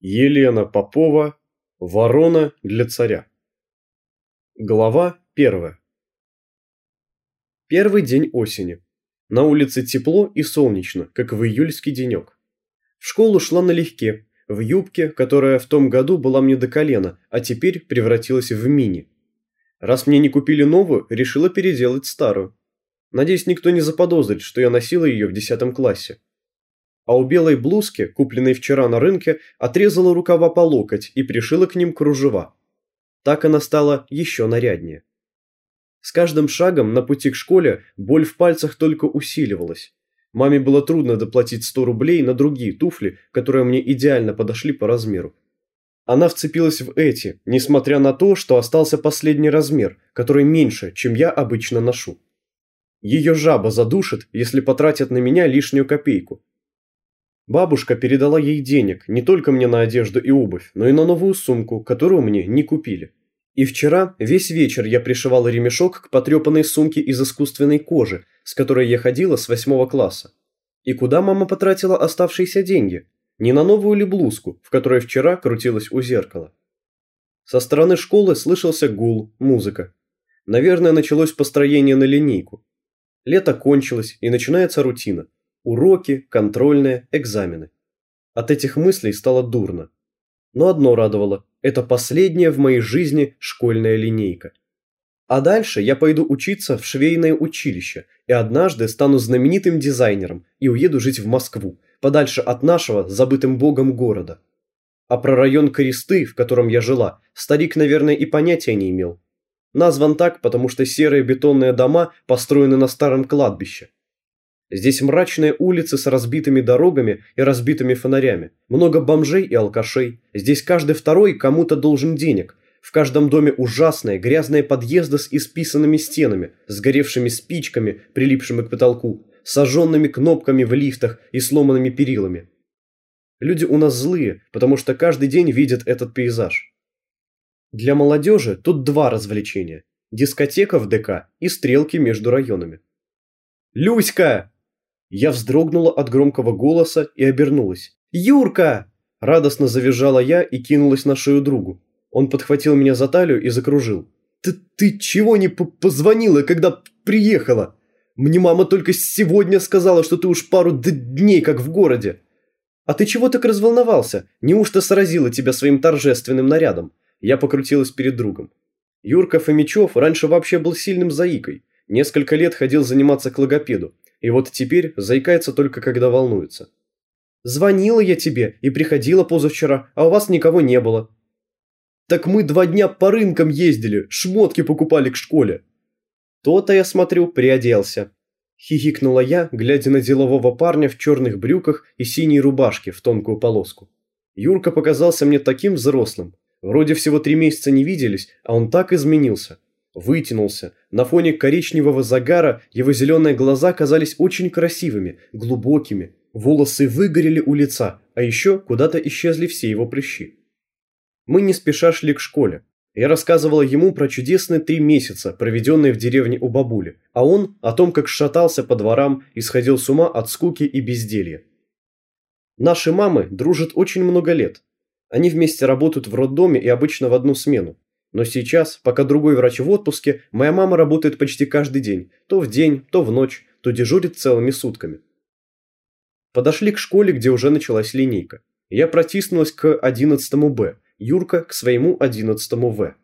Елена Попова «Ворона для царя». Глава первая. Первый день осени. На улице тепло и солнечно, как в июльский денек. В школу шла налегке, в юбке, которая в том году была мне до колена, а теперь превратилась в мини. Раз мне не купили новую, решила переделать старую. Надеюсь, никто не заподозрит, что я носила ее в десятом классе а у белой блузки, купленной вчера на рынке, отрезала рукава по локоть и пришила к ним кружева. Так она стала еще наряднее. С каждым шагом на пути к школе боль в пальцах только усиливалась. Маме было трудно доплатить 100 рублей на другие туфли, которые мне идеально подошли по размеру. Она вцепилась в эти, несмотря на то, что остался последний размер, который меньше, чем я обычно ношу. Ее жаба задушит, если потратят на меня лишнюю копейку, Бабушка передала ей денег не только мне на одежду и обувь, но и на новую сумку, которую мне не купили. И вчера весь вечер я пришивала ремешок к потрепанной сумке из искусственной кожи, с которой я ходила с восьмого класса. И куда мама потратила оставшиеся деньги? Не на новую ли блузку, в которой вчера крутилась у зеркала? Со стороны школы слышался гул, музыка. Наверное, началось построение на линейку. Лето кончилось, и начинается рутина. Уроки, контрольные, экзамены. От этих мыслей стало дурно. Но одно радовало – это последняя в моей жизни школьная линейка. А дальше я пойду учиться в швейное училище и однажды стану знаменитым дизайнером и уеду жить в Москву, подальше от нашего забытым богом города. А про район Кресты, в котором я жила, старик, наверное, и понятия не имел. Назван так, потому что серые бетонные дома построены на старом кладбище. Здесь мрачные улицы с разбитыми дорогами и разбитыми фонарями. Много бомжей и алкашей. Здесь каждый второй кому-то должен денег. В каждом доме ужасные, грязные подъезды с исписанными стенами, сгоревшими спичками, прилипшими к потолку, сожженными кнопками в лифтах и сломанными перилами. Люди у нас злые, потому что каждый день видят этот пейзаж. Для молодежи тут два развлечения. Дискотека в ДК и стрелки между районами. «Люська!» Я вздрогнула от громкого голоса и обернулась. «Юрка!» Радостно завизжала я и кинулась на шею другу. Он подхватил меня за талию и закружил. «Ты, ты чего не позвонила, когда приехала? Мне мама только сегодня сказала, что ты уж пару дней как в городе». «А ты чего так разволновался? Неужто сразила тебя своим торжественным нарядом?» Я покрутилась перед другом. Юрка Фомичев раньше вообще был сильным заикой. Несколько лет ходил заниматься к логопеду. И вот теперь заикается только когда волнуется. «Звонила я тебе и приходила позавчера, а у вас никого не было». «Так мы два дня по рынкам ездили, шмотки покупали к школе». «То-то, я смотрю, приоделся». Хихикнула я, глядя на делового парня в черных брюках и синей рубашке в тонкую полоску. Юрка показался мне таким взрослым. Вроде всего три месяца не виделись, а он так изменился вытянулся. На фоне коричневого загара его зеленые глаза казались очень красивыми, глубокими. Волосы выгорели у лица, а еще куда-то исчезли все его прыщи. Мы не спеша шли к школе. Я рассказывала ему про чудесные три месяца, проведенные в деревне у бабули, а он о том, как шатался по дворам и сходил с ума от скуки и безделья. Наши мамы дружат очень много лет. Они вместе работают в роддоме и обычно в одну смену. Но сейчас, пока другой врач в отпуске, моя мама работает почти каждый день. То в день, то в ночь, то дежурит целыми сутками. Подошли к школе, где уже началась линейка. Я протиснулась к 11 Б, Юрка к своему 11 В.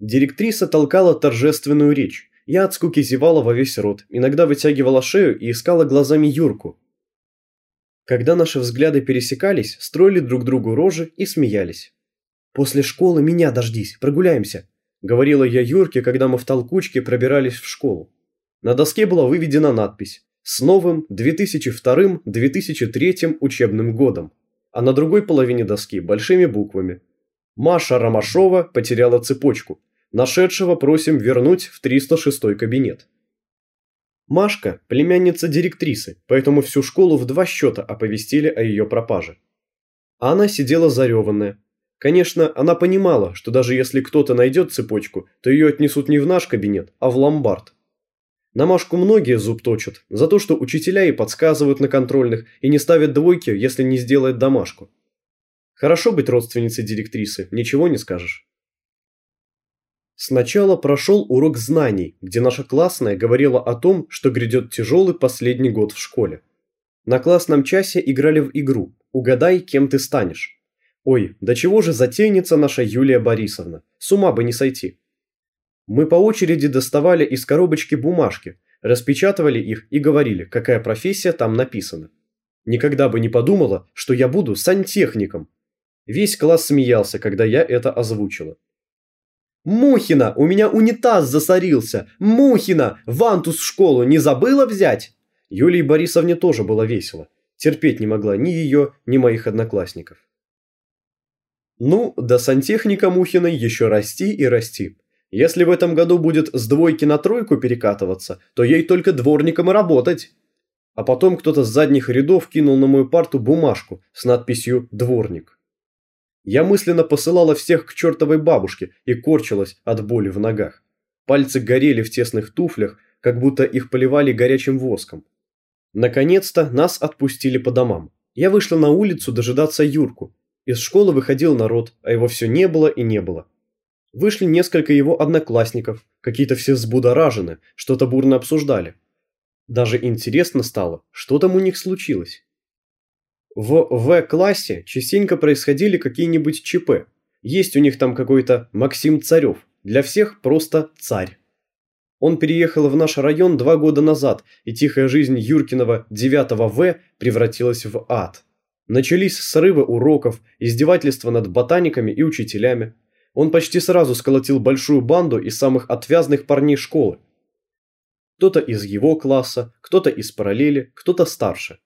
Директриса толкала торжественную речь. Я от скуки зевала во весь рот, иногда вытягивала шею и искала глазами Юрку. Когда наши взгляды пересекались, строили друг другу рожи и смеялись. «После школы меня дождись, прогуляемся», – говорила я Юрке, когда мы в толкучке пробирались в школу. На доске была выведена надпись «С новым 2002-2003 учебным годом», а на другой половине доски большими буквами «Маша Ромашова потеряла цепочку. Нашедшего просим вернуть в 306 кабинет». Машка – племянница директрисы, поэтому всю школу в два счета оповестили о ее пропаже. Она сидела зареванная, Конечно, она понимала, что даже если кто-то найдет цепочку, то ее отнесут не в наш кабинет, а в ломбард. На Машку многие зуб точат, за то, что учителя ей подсказывают на контрольных и не ставят двойки, если не сделает домашку. Хорошо быть родственницей директрисы, ничего не скажешь. Сначала прошел урок знаний, где наша классная говорила о том, что грядет тяжелый последний год в школе. На классном часе играли в игру «Угадай, кем ты станешь». Ой, до чего же затейница наша Юлия Борисовна, с ума бы не сойти. Мы по очереди доставали из коробочки бумажки, распечатывали их и говорили, какая профессия там написана. Никогда бы не подумала, что я буду сантехником. Весь класс смеялся, когда я это озвучила. «Мухина, у меня унитаз засорился! Мухина, вантус в школу не забыла взять?» Юлии Борисовне тоже было весело. Терпеть не могла ни ее, ни моих одноклассников. Ну, до сантехника Мухиной еще расти и расти. Если в этом году будет с двойки на тройку перекатываться, то ей только дворником и работать. А потом кто-то с задних рядов кинул на мою парту бумажку с надписью «Дворник». Я мысленно посылала всех к чертовой бабушке и корчилась от боли в ногах. Пальцы горели в тесных туфлях, как будто их поливали горячим воском. Наконец-то нас отпустили по домам. Я вышла на улицу дожидаться Юрку. Из школы выходил народ, а его все не было и не было. Вышли несколько его одноклассников, какие-то все взбудоражены, что-то бурно обсуждали. Даже интересно стало, что там у них случилось. В В-классе частенько происходили какие-нибудь ЧП. Есть у них там какой-то Максим Царев, для всех просто царь. Он переехал в наш район два года назад, и тихая жизнь Юркиного 9 В превратилась в ад. Начались срывы уроков, издевательства над ботаниками и учителями. Он почти сразу сколотил большую банду из самых отвязных парней школы, кто-то из его класса, кто-то из параллели, кто-то старше.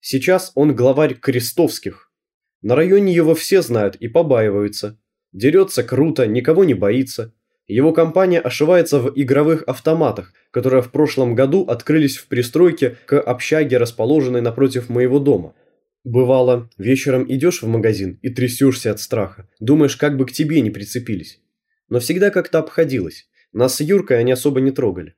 Сейчас он главарь крестовских. На районе его все знают и побаиваются. Дерется круто, никого не боится. Его компания ошивается в игровых автоматах, которые в прошлом году открылись в пристройке к общаге, расположенной напротив моего дома. Бывало, вечером идешь в магазин и трясешься от страха, думаешь, как бы к тебе не прицепились. Но всегда как-то обходилось. Нас с Юркой они особо не трогали.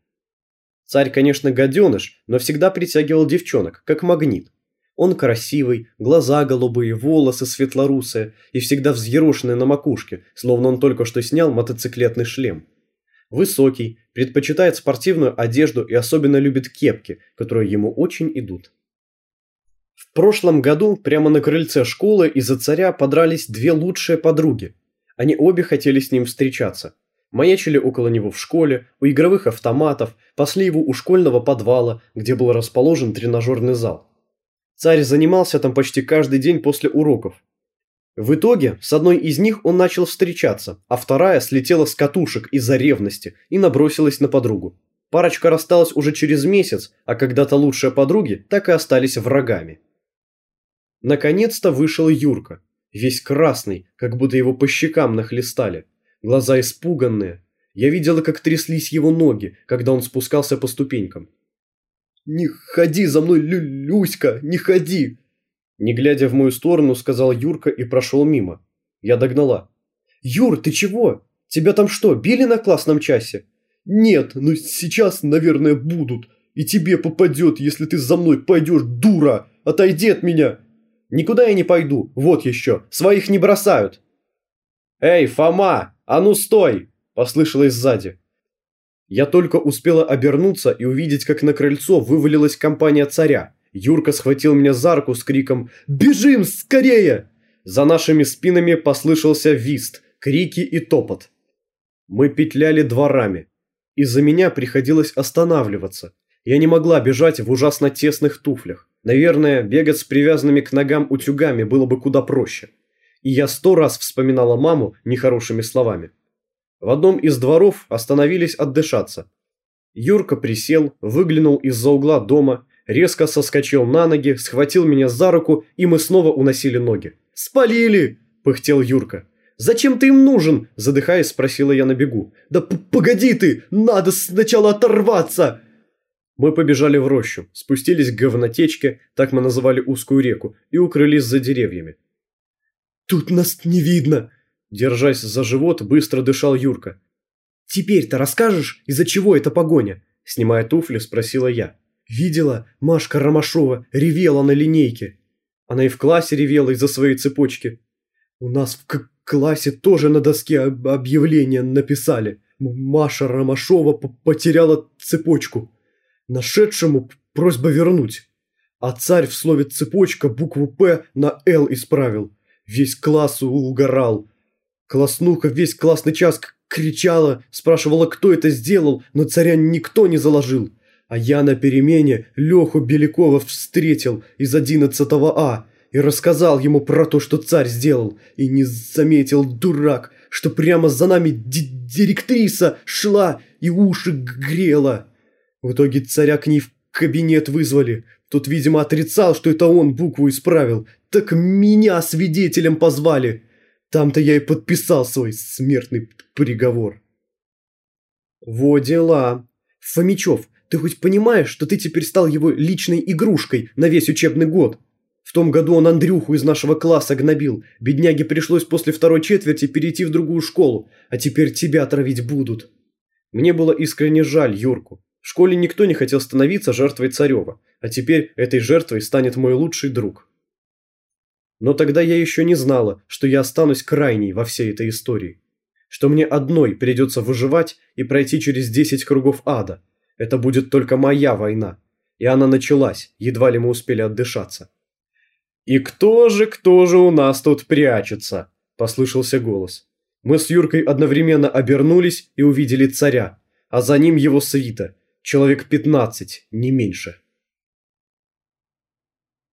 Царь, конечно, гаденыш, но всегда притягивал девчонок, как магнит. Он красивый, глаза голубые, волосы светлорусые и всегда взъерошенные на макушке, словно он только что снял мотоциклетный шлем. Высокий, предпочитает спортивную одежду и особенно любит кепки, которые ему очень идут. В прошлом году прямо на крыльце школы из-за царя подрались две лучшие подруги. Они обе хотели с ним встречаться. Маячили около него в школе, у игровых автоматов, пасли его у школьного подвала, где был расположен тренажерный зал. Царь занимался там почти каждый день после уроков. В итоге с одной из них он начал встречаться, а вторая слетела с катушек из-за ревности и набросилась на подругу. Парочка рассталась уже через месяц, а когда-то лучшие подруги так и остались врагами. Наконец-то вышел Юрка, весь красный, как будто его по щекам нахлестали глаза испуганные. Я видела, как тряслись его ноги, когда он спускался по ступенькам. «Не ходи за мной, Лю Люська, не ходи!» Не глядя в мою сторону, сказал Юрка и прошел мимо. Я догнала. «Юр, ты чего? Тебя там что, били на классном часе?» «Нет, но сейчас, наверное, будут. И тебе попадет, если ты за мной пойдешь, дура! Отойди от меня!» «Никуда я не пойду, вот еще, своих не бросают!» «Эй, Фома, а ну стой!» – послышалось сзади. Я только успела обернуться и увидеть, как на крыльцо вывалилась компания царя. Юрка схватил меня за руку с криком «Бежим, скорее!» За нашими спинами послышался вист, крики и топот. Мы петляли дворами. Из-за меня приходилось останавливаться. Я не могла бежать в ужасно тесных туфлях. Наверное, бегать с привязанными к ногам утюгами было бы куда проще и я сто раз вспоминала маму нехорошими словами. В одном из дворов остановились отдышаться. Юрка присел, выглянул из-за угла дома, резко соскочил на ноги, схватил меня за руку, и мы снова уносили ноги. «Спалили!» – пыхтел Юрка. «Зачем ты им нужен?» – задыхаясь, спросила я на бегу. «Да погоди ты! Надо сначала оторваться!» Мы побежали в рощу, спустились к говнотечке, так мы называли узкую реку, и укрылись за деревьями. «Тут нас не видно!» Держась за живот, быстро дышал Юрка. «Теперь-то расскажешь, из-за чего эта погоня?» Снимая туфли, спросила я. «Видела, Машка Ромашова ревела на линейке. Она и в классе ревела из-за своей цепочки. У нас в классе тоже на доске объявление написали. Маша Ромашова потеряла цепочку. Нашедшему просьба вернуть. А царь в слове «цепочка» букву «П» на «Л» исправил. Весь класс угорал. Класснуха весь классный час кричала, спрашивала, кто это сделал, но царя никто не заложил. А я на перемене Леху Белякова встретил из 11 А и рассказал ему про то, что царь сделал, и не заметил, дурак, что прямо за нами директриса шла и уши грела. В итоге царя к ней в кабинет вызвали. Тут, видимо, отрицал, что это он букву исправил. Так меня свидетелем позвали. Там-то я и подписал свой смертный приговор. Во дела. Фомичев, ты хоть понимаешь, что ты теперь стал его личной игрушкой на весь учебный год? В том году он Андрюху из нашего класса гнобил. Бедняге пришлось после второй четверти перейти в другую школу, а теперь тебя травить будут. Мне было искренне жаль Юрку. В школе никто не хотел становиться жертвой Царева, а теперь этой жертвой станет мой лучший друг. Но тогда я еще не знала, что я останусь крайней во всей этой истории. Что мне одной придется выживать и пройти через 10 кругов ада. Это будет только моя война. И она началась, едва ли мы успели отдышаться. «И кто же, кто же у нас тут прячется?» – послышался голос. Мы с Юркой одновременно обернулись и увидели царя, а за ним его свита, человек пятнадцать, не меньше.